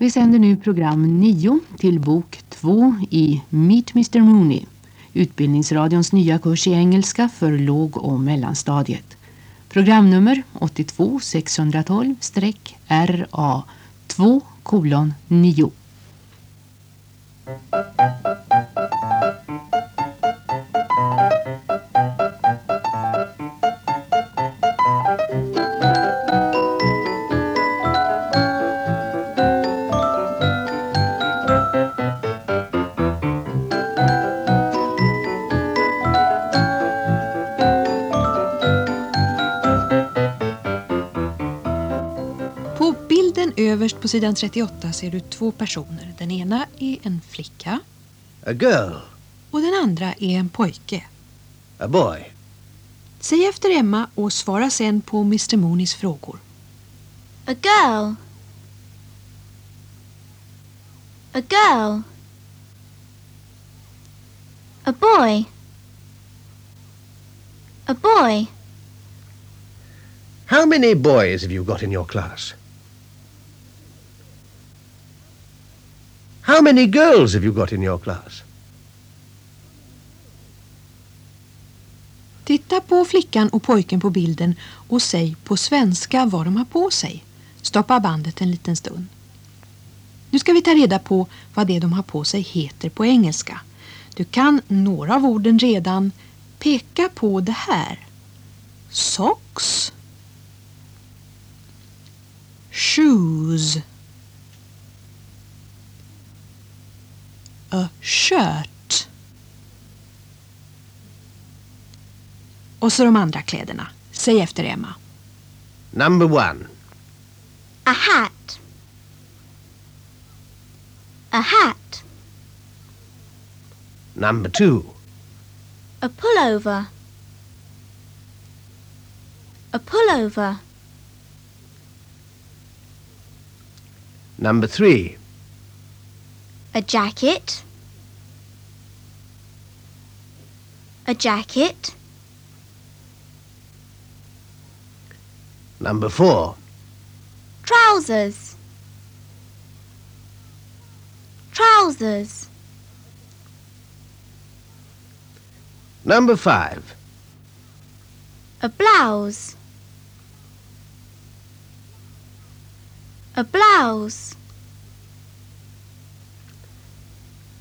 Vi sänder nu program 9 till bok 2 i Meet Mr Mooney, Utbildningsradions nya kurs i engelska för låg- och mellanstadiet. Programnummer 82 612-RA 2 kolon 9. På sidan 38 ser du två personer. Den ena är en flicka A girl. och den andra är en pojke. A boy. Säg efter Emma och svara sen på Mr Mooneys frågor. A girl. A girl. A boy. A boy. How many boys have you got in your class? How many girls have you got in your class? Titta på flickan och pojken på bilden och säg på svenska vad de har på sig. Stoppa bandet en liten stund. Nu ska vi ta reda på vad det de har på sig heter på engelska. Du kan några av orden redan. Peka på det här. Socks. Shoes. A shirt. Och så de andra kläderna. Säg efter Emma. Number one. A hat. A hat. Number two. A pullover. A pullover. Number three. A jacket. A jacket. Number four. Trousers. Trousers. Number five. A blouse. A blouse.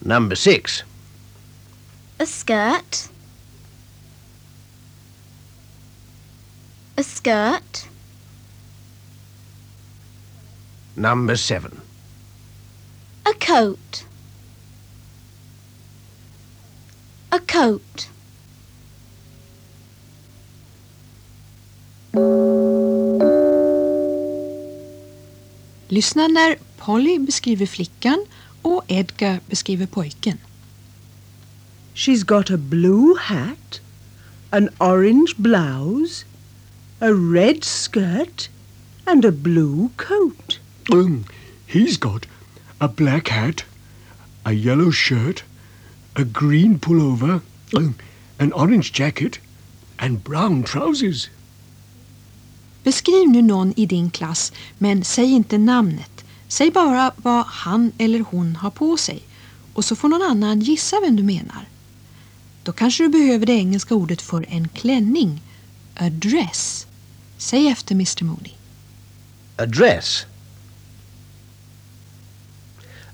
Number six. A skirt. A skirt. Number seven. A coat. A coat. Lyssna när Polly beskriver flickan och Edgar beskriver pojken. She's got a blue hat, an orange blouse, a red skirt, and a blue coat. Um, he's got a black hat, a yellow shirt, a green pullover, um, an orange jacket, and brown trousers. Beskriv nu någon i din klass, men säg inte namnet. Säg bara vad han eller hon har på sig och så får någon annan gissa vem du menar. Då kanske du behöver det engelska ordet för en klänning. A dress. Säg efter Mr Mooney. A dress.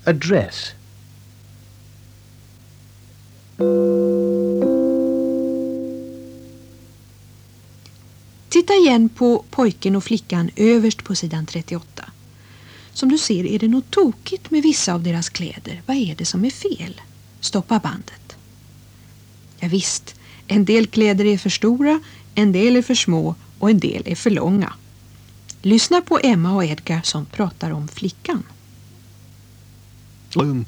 A dress. Titta igen på pojken och flickan överst på sidan 38. Som du ser är det något tokigt med vissa av deras kläder. Vad är det som är fel? Stoppa bandet. Ja, visst, en del kläder är för stora, en del är för små och en del är för långa. Lyssna på Emma och Edgar som pratar om flickan. Um,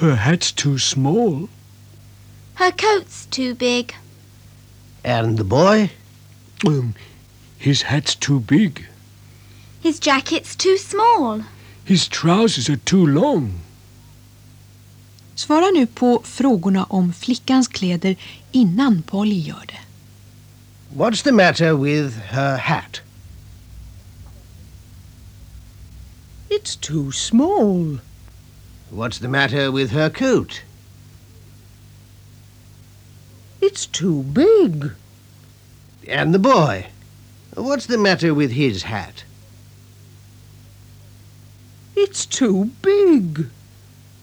her hat's too small. Her coat's too big. And the boy? Um, his hat's too big. His jacket's too small. His trousers are too long. Svara nu på frågorna om flickans kläder innan Polly gör det. What's the matter with her hat? It's too small. What's the matter with her coat? It's too big. And the boy? What's the matter with his hat? It's too big.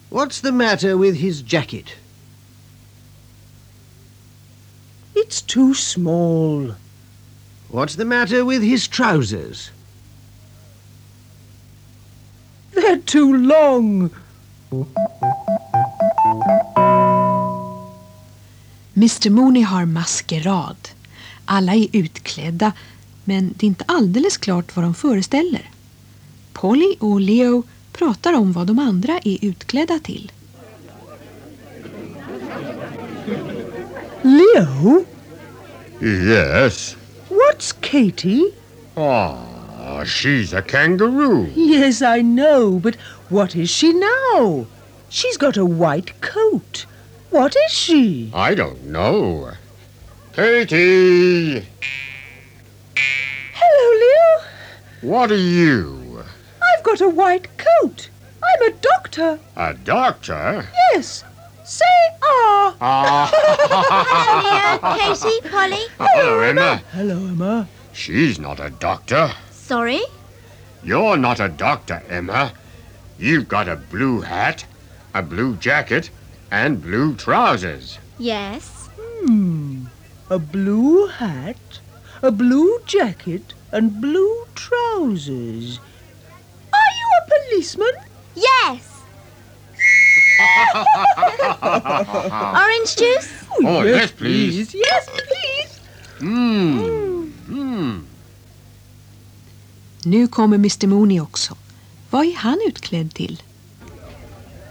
What's the matter with his jacket? It's too small. What's the matter with his trousers? They're too long. Mr Mooney har maskerad. Alla är utklädda, men det är inte alldeles klart vad de föreställer. Polly och Leo pratar om vad de andra är utklädda till. Leo, Yes. what's Katie? Ah, she's a kangaroo. Yes, I know, but what is she now? She's got a white coat. What is she? I don't know. Katie, Hello, Leo. what are you? I've got a white coat. I'm a doctor. A doctor? Yes. Say ah. Ah, Hello, Katie, Polly. hello, Emma. Hello, Emma. She's not a doctor. Sorry? You're not a doctor, Emma. You've got a blue hat, a blue jacket, and blue trousers. Yes. Hmm. A blue hat, a blue jacket, and blue trousers. Are you a policeman? Yes. Orange juice? Oh, oh yes, please. Yes, please. Mmm. Mmm. Nu kommer Mr Mooney också. Vad är han utklädd till?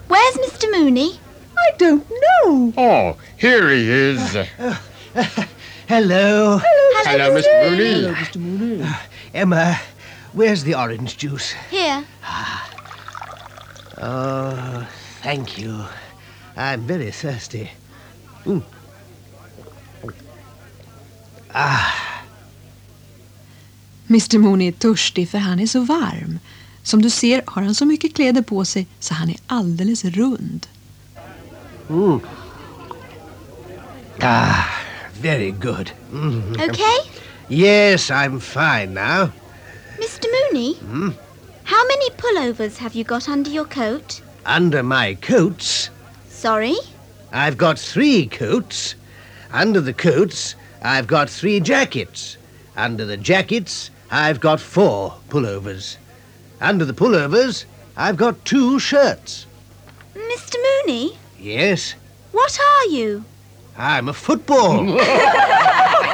Where's Mr. Mooney? I don't know. Oh, here he is. Hello. Hello, Mr. Mooney. Hello, Mr. Mooney. Emma, where's the orange juice? Here. Oh, thank you. I'm very thirsty. Mm. Ah, Mr Mooney är törstig för han är så varm. Som du ser har han så mycket kläder på sig så han är alldeles rund. mm. ah, very good. Mm. Okay? Yes, I'm fine now. Mr. Mooney? Hmm? How many pullovers have you got under your coat? Under my coats, Sorry? I've got three coats. Under the coats, I've got three jackets. Under the jackets, I've got four pullovers. Under the pullovers, I've got two shirts. Mr. Mooney? Yes, What are you? I'm a football.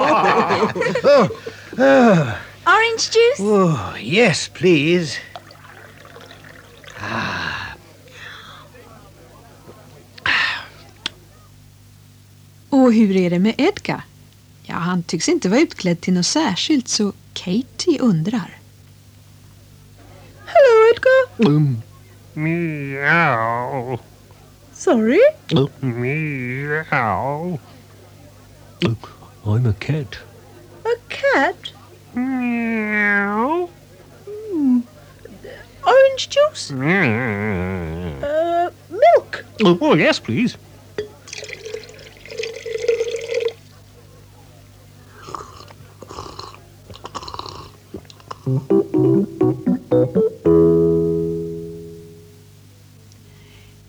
oh, oh, Orange juice? oh, yes, please. Och hur är det med Edgar? Ja, han tycks inte vara utklädd till något särskilt så Katie undrar. Hello, Edgar. Um, meow. Sorry? Meow. I'm a cat. A cat? Meow. Orange juice? Mm. Uh, milk? Oh, yes, please.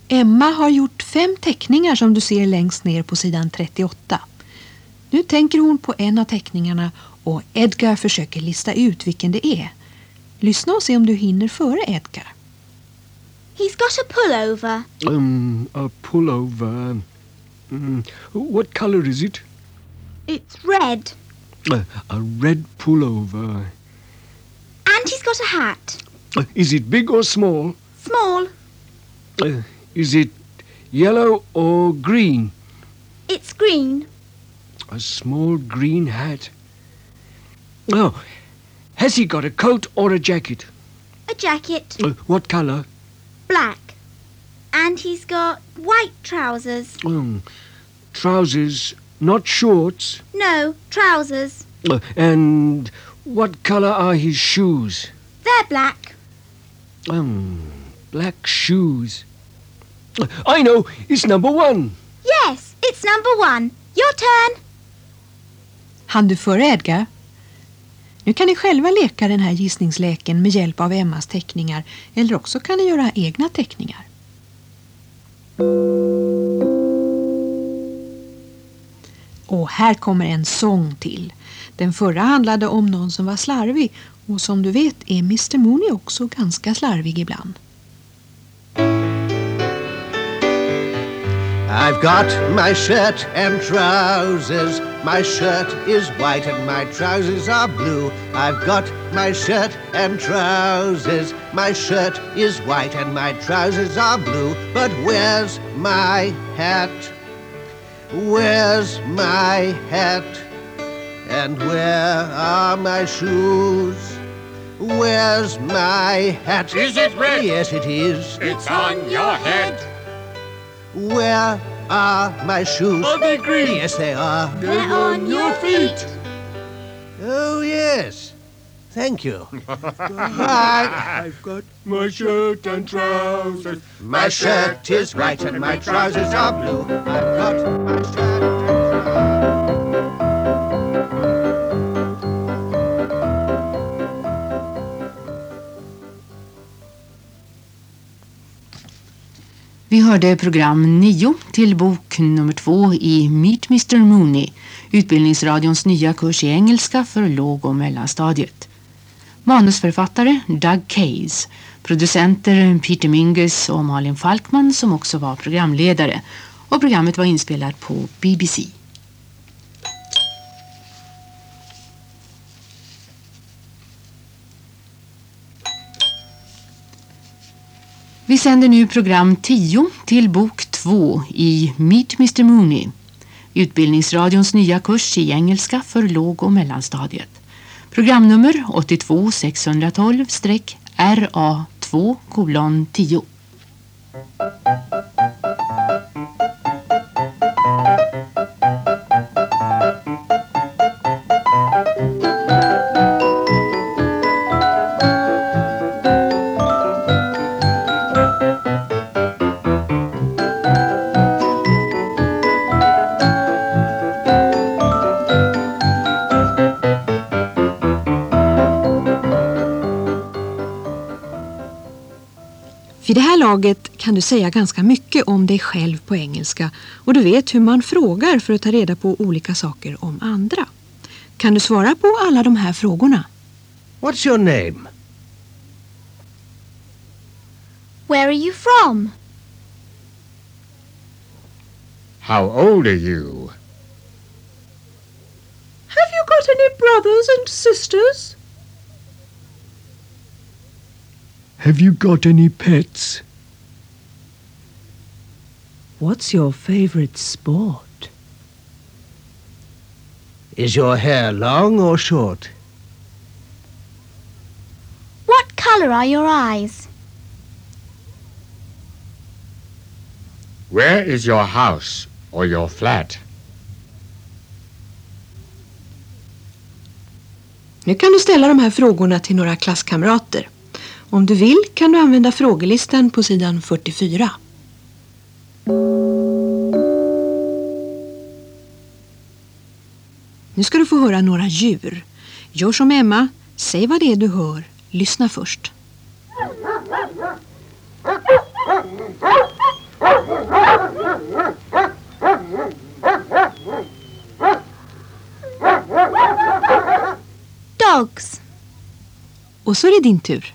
Emma har gjort fem teckningar som du ser längst ner på sidan 38. Nu tänker hon på en av teckningarna och Edgar försöker lista ut vilken det är. Lyssna och se om du hinner före Edgar. He's got a pullover. Um, a pullover. Mm, what color is it? It's red. Uh, a red pullover. And he's got a hat. Uh, is it big or small? Small. Uh, is it yellow or green? It's green. A small green hat. Oh, has he got a coat or a jacket? A jacket. Uh, what color? Black. And he's got white trousers. Um, trousers, not shorts. No, trousers. Uh, and what color are his shoes? They're black. Um, black shoes. I know, it's number one. Yes, it's number one. Your turn. Han du före Edgar? Nu kan ni själva leka den här gissningsleken med hjälp av Emmas teckningar eller också kan ni göra egna teckningar. Och här kommer en sång till. Den förra handlade om någon som var slarvig och som du vet är Mr Mooney också ganska slarvig ibland. I've got my shirt and trousers. My shirt is white and my trousers are blue. I've got my shirt and trousers. My shirt is white and my trousers are blue. But where's my hat? Where's my hat? And where are my shoes? Where's my hat? Is it red? Yes, it is. It's on your head. Where are my shoes? Are they green? Yes, they are. They're on your feet. Oh, yes. Thank you. Bye. I've got my shirt and trousers. My shirt is white and my trousers are blue. I've got my shirt and trousers. Vi hörde program 9 till bok nummer 2 i Meet Mr Mooney, Utbildningsradions nya kurs i engelska för låg- och mellanstadiet. Manusförfattare Doug Case, producenter Peter Mingus och Malin Falkman som också var programledare. Och programmet var inspelat på BBC. Vi sänder nu program 10 till bok 2 i Meet Mr Mooney, Utbildningsradions nya kurs i engelska för låg- och mellanstadiet. Programnummer 82 laget kan du säga ganska mycket om dig själv på engelska och du vet hur man frågar för att ta reda på olika saker om andra. Kan du svara på alla de här frågorna? What's your name? Where are you from? How old are you? Have you got any brothers and sisters? Have you got any pets? What's your favorite sport? Is your hair long or short? What colour are your eyes? Where is your house or your flat? Nu kan du ställa de här frågorna till några klasskamrater. Om du vill kan du använda frågelistan på sidan 44. Nu ska du få höra några djur. Gör som Emma, säg vad det är du hör. Lyssna först. Dogs. Och så är det din tur.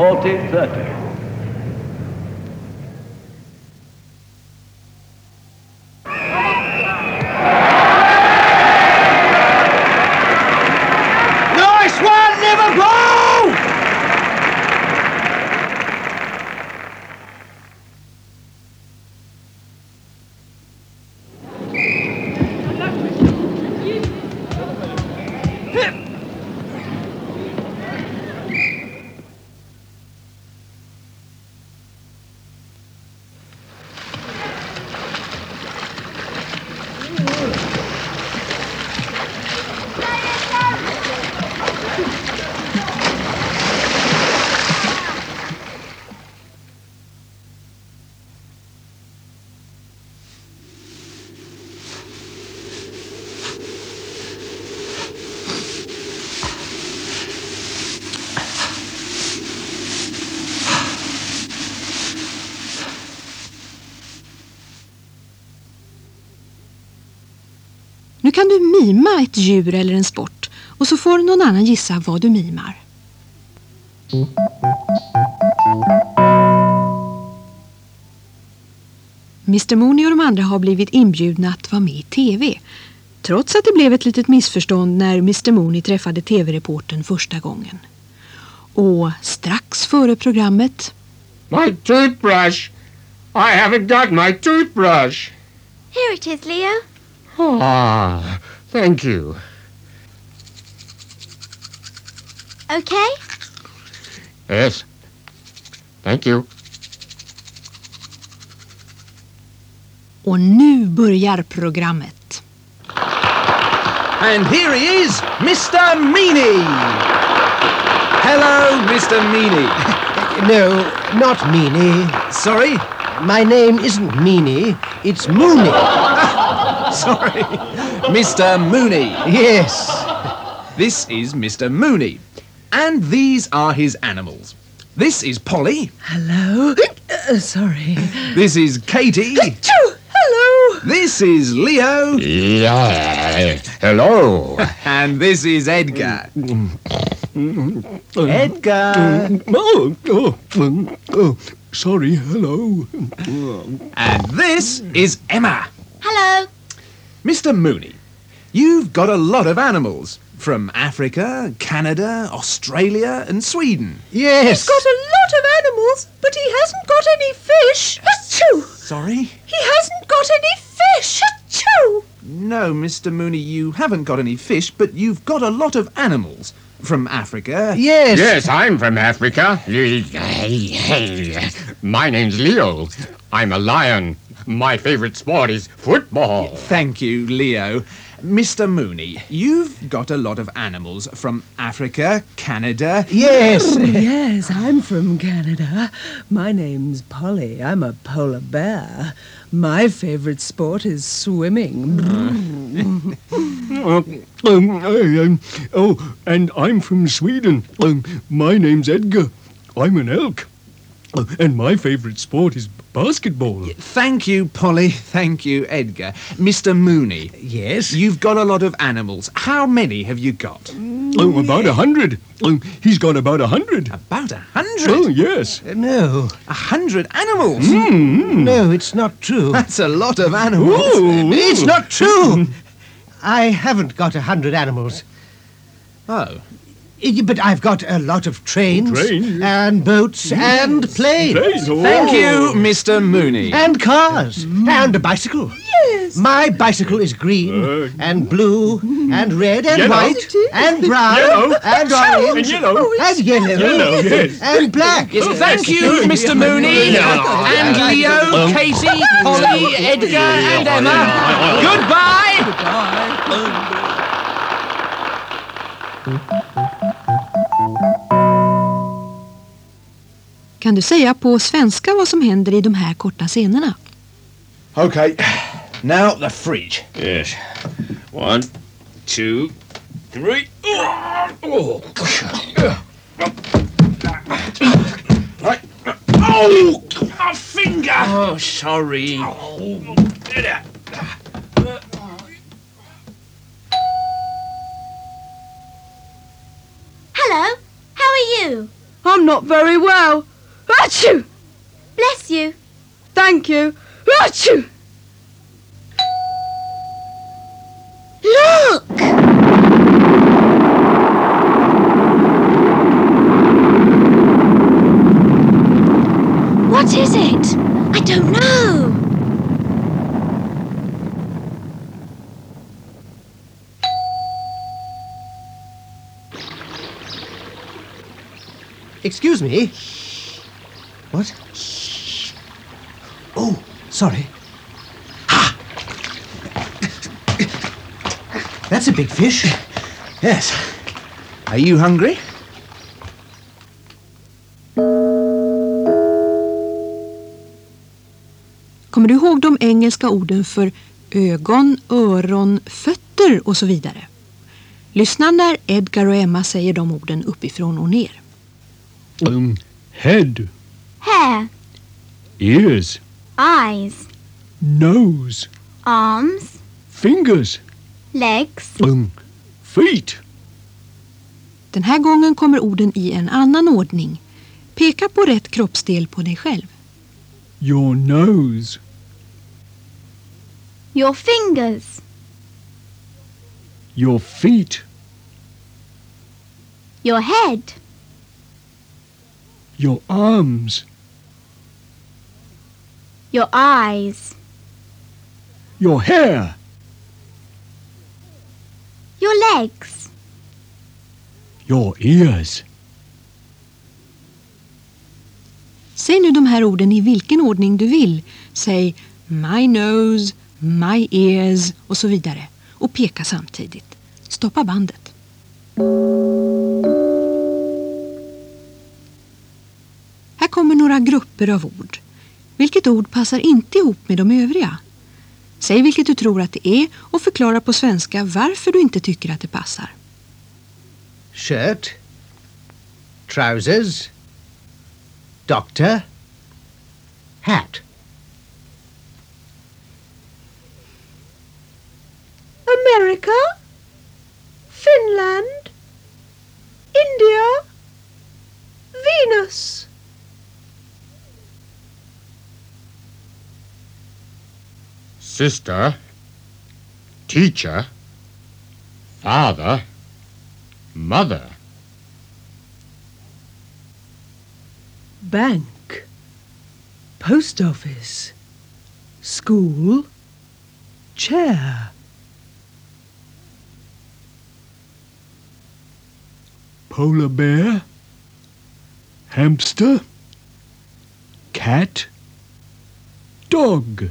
40-30. Mima ett djur eller en sport och så får någon annan gissa vad du mimar. Mr Mooney och de andra har blivit inbjudna att vara med i TV. Trots att det blev ett litet missförstånd när Mr Mooney träffade TV-reporten första gången. Och strax före programmet My toothbrush! I haven't got my toothbrush! Here it is, Leo. Ah, thank you. Okay? Yes. Thank you. och nu börjar programmet. And here he is, Mr. Meany! Hello, Mr. Meany. No, not Meany. Sorry? My name isn't Meany, it's Mooney. Sorry. Mr. Mooney. Yes. This is Mr. Mooney. And these are his animals. This is Polly. Hello. Uh, sorry. This is Katie. Achoo! Hello. This is Leo. Yeah. Hello. And this is Edgar. Edgar. Oh, oh, um, oh, sorry. Hello. And this is Emma. Hello. Mr. Mooney, you've got a lot of animals from Africa, Canada, Australia, and Sweden. Yes. Got a lot of animals, but he hasn't got any fish. Achoo! Sorry? He hasn't got any fish. Achoo! No, Mr. Mooney, you haven't got any fish, but you've got a lot of animals from Africa. Yes. Yes, I'm from Africa. My name's Leo. I'm a lion. My favorite sport is football. Thank you, Leo. Mr. Mooney, you've got a lot of animals from Africa, Canada. Yes. Oh, yes, I'm from Canada. My name's Polly. I'm a polar bear. My favorite sport is swimming. Uh, um, I, um, oh, and I'm from Sweden. Um, my name's Edgar. I'm an elk. Uh, and my favorite sport is basketball. Thank you, Polly. Thank you, Edgar. Mr. Mooney, Yes. you've got a lot of animals. How many have you got? Oh, about a hundred. Um, he's got about a hundred. About a Oh, hundred. yes. Uh, No. A hundred animals? No, it's not true. That's a lot of animals. Oh, It's not true. I haven't got a hundred animals. Oh. I- But I've got a lot of trains, Trains? and boats and planes. Planes, oh. Thank you, Mr. Mooney. And cars. And a bicycle. Yes. My bicycle is green Uh, and blue and red and Yellow. white and brown Yellow. and orange And yellow. and yellow, Yellow, yes. and black. Yes, thank you, Mr. Mooney. And Leo, Katie, Polly, Edgar, and Emma. Goodbye. Kan du säga på svenska vad som händer i de här korta scenerna? Okay, now the fridge. Yes. One, two, three. Oh, oh my finger. Oh, sorry. Hello. How are you? I'm not very well. Achoo! Bless you. Thank you. Achoo! Look! What is it? I don't know. Excuse me. What? Oh, sorry. Ah! That's a big fish. Yes. Are you hungry? Kommer du ihåg de engelska orden för ögon, öron, fötter och så vidare? Lyssna när Edgar och Emma säger de orden uppifrån och ner. Um, head, Hair, ears, eyes, nose, arms, fingers, Legs. Um, feet. Den här gången kommer orden i en annan ordning. Peka på rätt kroppsdel på dig själv. Your nose. Your fingers. Your feet. Your head. Your arms. Your eyes. Your hair. Your legs. Your ears. Säg nu de här orden i vilken ordning du vill. Säg my nose, my ears och så vidare. Och peka samtidigt. Stoppa bandet. Här kommer några grupper av ord. Vilket ord passar inte ihop med de övriga? Säg vilket du tror att det är och förklara på svenska varför du inte tycker att det passar. Shirt. Trousers. Doctor. Hat. America, Finland, India, Venus. Sister. Teacher. Father. Mother. Bank, post office, school, chair. Polar bear. Hamster. Cat. Dog.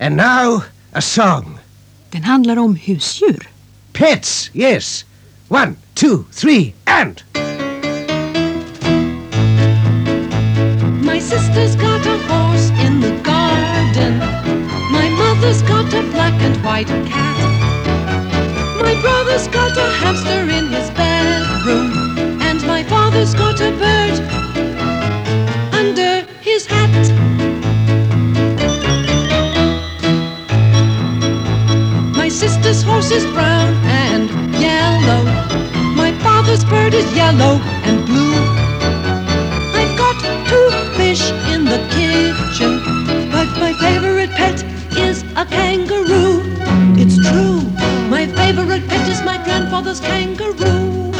And now, a song. Den handlar om husdjur. Pets, yes. One, two, three, and. My sister's got a horse in the garden. My mother's got a black and white cat. My brother's got a hamster in his bedroom. And my father's got a bird under his hat. My sister's horse is brown and yellow. My father's bird is yellow and blue. I've got two fish in the kitchen, but my favorite pet is a kangaroo. It's true, my favorite pet is my grandfather's kangaroo.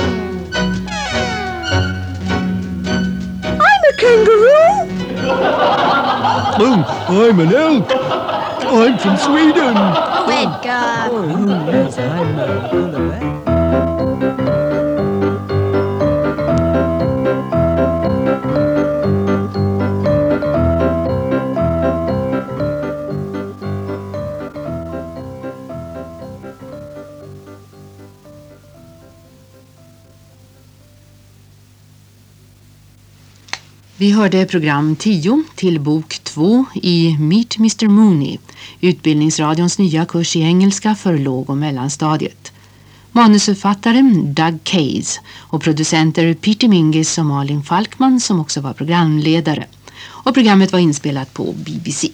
I'm a kangaroo. I'm an elk. I'm from Sweden. Oh, Edgar. Oh, yes, I'm a polar bear. Vi hörde program 10 till bok 2 i Meet Mr Mooney, Utbildningsradions nya kurs i engelska för låg- och mellanstadiet. Manusförfattaren Doug Case och producenter Peter Mingis och Malin Falkman som också var programledare. Och programmet var inspelat på BBC.